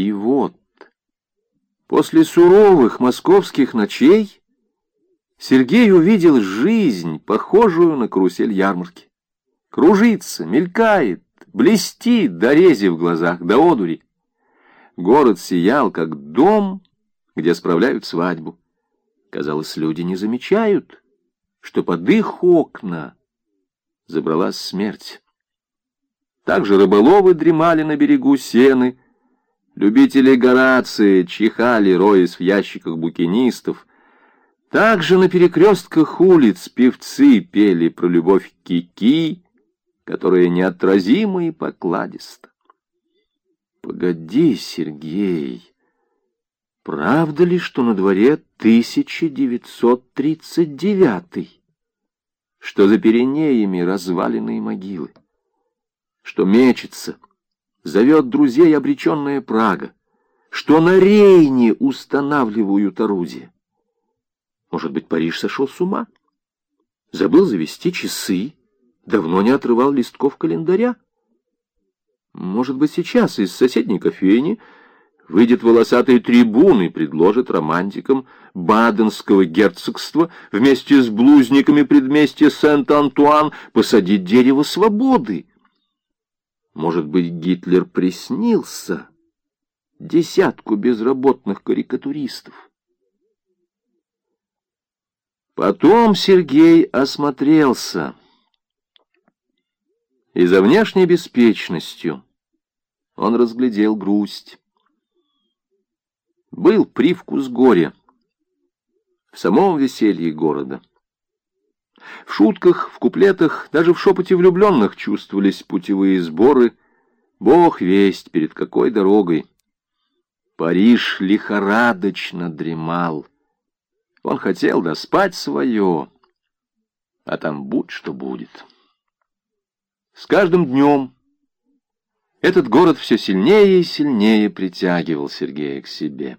И вот, после суровых московских ночей, Сергей увидел жизнь, похожую на карусель ярмарки. Кружится, мелькает, блестит до рези в глазах, до одури. Город сиял, как дом, где справляют свадьбу. Казалось, люди не замечают, что под их окна забралась смерть. Также рыболовы дремали на берегу сены, любители Горации чихали, роясь в ящиках букинистов. Также на перекрестках улиц певцы пели про любовь Кики, которая неотразима и покладиста. Погоди, Сергей, правда ли, что на дворе 1939 что за перенеями разваленные могилы? что мечется, зовет друзей обреченная Прага, что на Рейне устанавливают орудия. Может быть, Париж сошел с ума? Забыл завести часы, давно не отрывал листков календаря? Может быть, сейчас из соседней кофейни выйдет волосатый трибун и предложит романтикам Баденского герцогства вместе с блузниками предместья Сент-Антуан посадить дерево свободы. Может быть, Гитлер приснился десятку безработных карикатуристов. Потом Сергей осмотрелся, и за внешней беспечностью он разглядел грусть. Был привкус горя в самом веселье города. В шутках, в куплетах, даже в шепоте влюбленных чувствовались путевые сборы. Бог весть, перед какой дорогой. Париж лихорадочно дремал. Он хотел доспать свое, а там будь что будет. С каждым днем этот город все сильнее и сильнее притягивал Сергея к себе.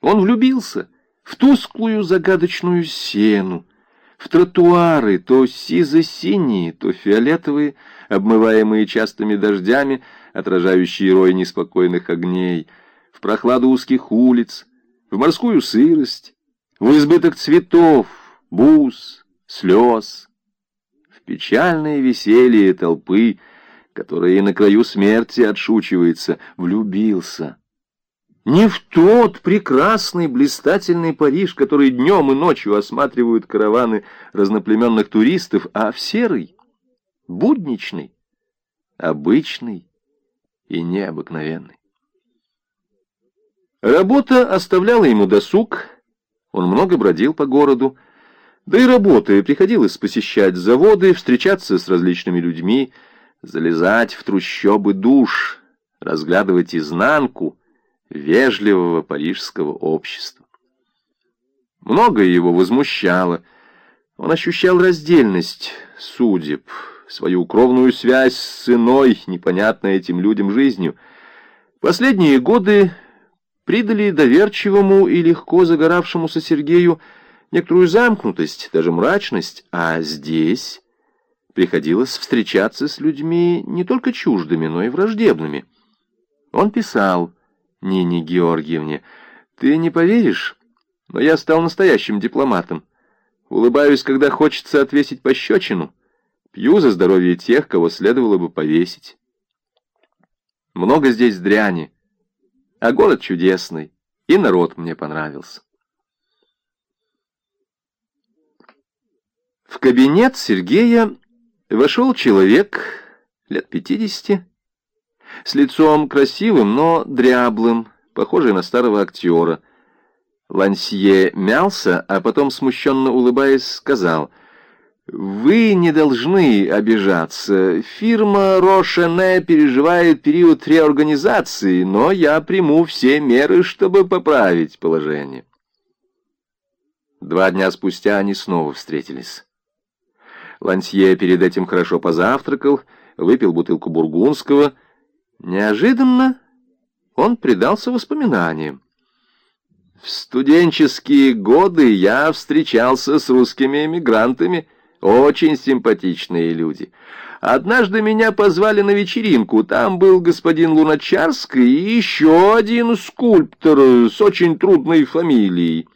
Он влюбился в тусклую загадочную сену, в тротуары, то сизо-синие, то фиолетовые, обмываемые частыми дождями, отражающие рой неспокойных огней, в прохладу узких улиц, в морскую сырость, в избыток цветов, бус, слез, в печальное веселье толпы, которая на краю смерти отшучивается, влюбился не в тот прекрасный блистательный Париж, который днем и ночью осматривают караваны разноплеменных туристов, а в серый, будничный, обычный и необыкновенный. Работа оставляла ему досуг, он много бродил по городу, да и работая приходилось посещать заводы, встречаться с различными людьми, залезать в трущобы душ, разглядывать изнанку, вежливого парижского общества. Многое его возмущало. Он ощущал раздельность судеб, свою кровную связь с иной, непонятной этим людям жизнью. Последние годы придали доверчивому и легко загоравшемуся Сергею некоторую замкнутость, даже мрачность, а здесь приходилось встречаться с людьми не только чуждыми, но и враждебными. Он писал Нине Георгиевне. «Ты не поверишь, но я стал настоящим дипломатом. Улыбаюсь, когда хочется отвесить пощечину. Пью за здоровье тех, кого следовало бы повесить. Много здесь дряни, а город чудесный, и народ мне понравился». В кабинет Сергея вошел человек лет пятидесяти, с лицом красивым, но дряблым, похожий на старого актера. Лансье мялся, а потом, смущенно улыбаясь, сказал, «Вы не должны обижаться. Фирма Рошене переживает период реорганизации, но я приму все меры, чтобы поправить положение». Два дня спустя они снова встретились. Лансье перед этим хорошо позавтракал, выпил бутылку бургундского — Неожиданно он предался воспоминаниям. В студенческие годы я встречался с русскими эмигрантами, Очень симпатичные люди. Однажды меня позвали на вечеринку. Там был господин Луначарский и еще один скульптор с очень трудной фамилией.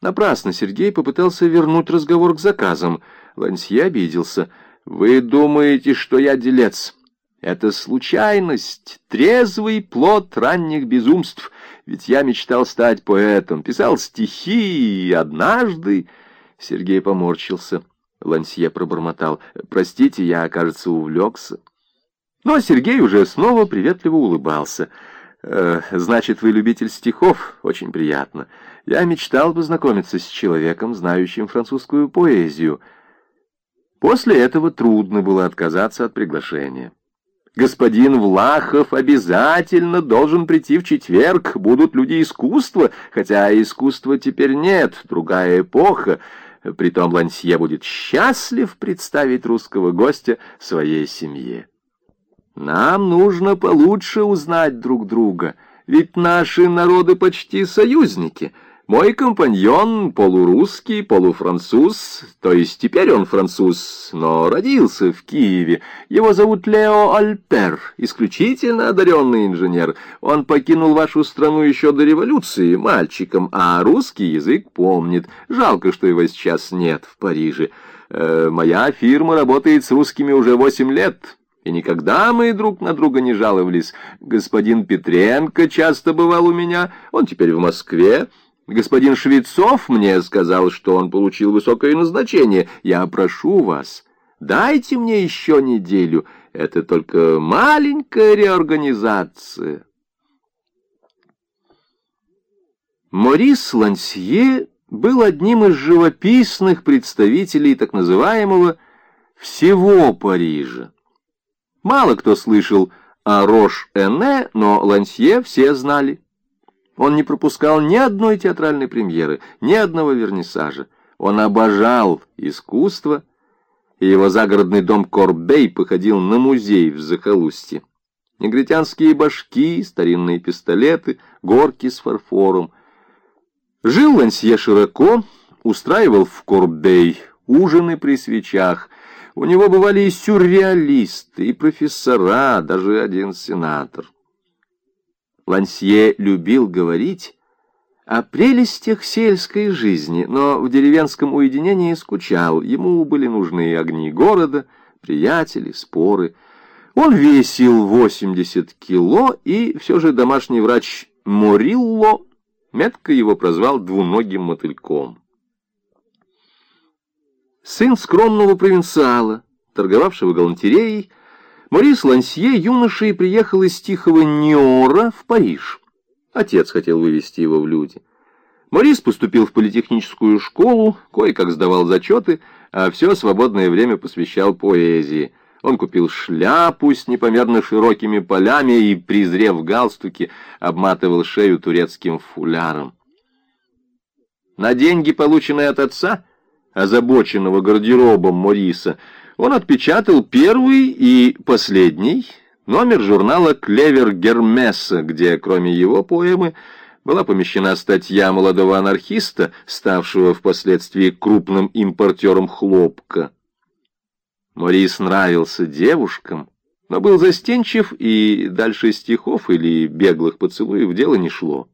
Напрасно Сергей попытался вернуть разговор к заказам. Лансье обиделся. «Вы думаете, что я делец?» Это случайность, трезвый плод ранних безумств. Ведь я мечтал стать поэтом, писал стихи, и однажды... Сергей поморщился. Лансье пробормотал. «Простите, я, кажется, увлекся». Но Сергей уже снова приветливо улыбался. «Э, «Значит, вы любитель стихов? Очень приятно. Я мечтал познакомиться с человеком, знающим французскую поэзию». После этого трудно было отказаться от приглашения. Господин Влахов обязательно должен прийти в четверг. Будут люди искусства, хотя искусства теперь нет, другая эпоха. Притом Лансье будет счастлив представить русского гостя своей семье. Нам нужно получше узнать друг друга, ведь наши народы почти союзники — мой компаньон полурусский, полуфранцуз, то есть теперь он француз, но родился в Киеве. Его зовут Лео Альпер, исключительно одаренный инженер. Он покинул вашу страну еще до революции мальчиком, а русский язык помнит. Жалко, что его сейчас нет в Париже. Э, моя фирма работает с русскими уже восемь лет». И никогда мы друг на друга не жаловались. Господин Петренко часто бывал у меня, он теперь в Москве. Господин Швецов мне сказал, что он получил высокое назначение. Я прошу вас, дайте мне еще неделю. Это только маленькая реорганизация. Морис Лансье был одним из живописных представителей так называемого «всего Парижа». Мало кто слышал о Рош-Эне, но Лансье все знали. Он не пропускал ни одной театральной премьеры, ни одного вернисажа. Он обожал искусство, и его загородный дом Корбей походил на музей в захолустье. Негритянские башки, старинные пистолеты, горки с фарфором. Жил Лансье широко, устраивал в Корбей ужины при свечах. У него бывали и сюрреалисты, и профессора, даже один сенатор. Лансье любил говорить о прелестях сельской жизни, но в деревенском уединении скучал. Ему были нужны огни города, приятели, споры. Он весил 80 кило, и все же домашний врач Морилло метко его прозвал двуногим мотыльком. Сын скромного провинциала, торговавшего галантереей, Морис Лансье юношей приехал из тихого Ниора в Париж. Отец хотел вывести его в люди. Морис поступил в политехническую школу, кое-как сдавал зачеты, а все свободное время посвящал поэзии. Он купил шляпу с непомерно широкими полями и, презрев галстуки, обматывал шею турецким фуляром. На деньги, полученные от отца, озабоченного гардеробом Мориса, он отпечатал первый и последний номер журнала «Клевер Гермеса», где, кроме его поэмы, была помещена статья молодого анархиста, ставшего впоследствии крупным импортером хлопка. Морис нравился девушкам, но был застенчив, и дальше стихов или беглых поцелуев дело не шло.